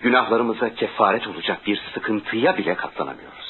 Günahlarımıza kefaret olacak bir sıkıntıya bile katlanamıyoruz.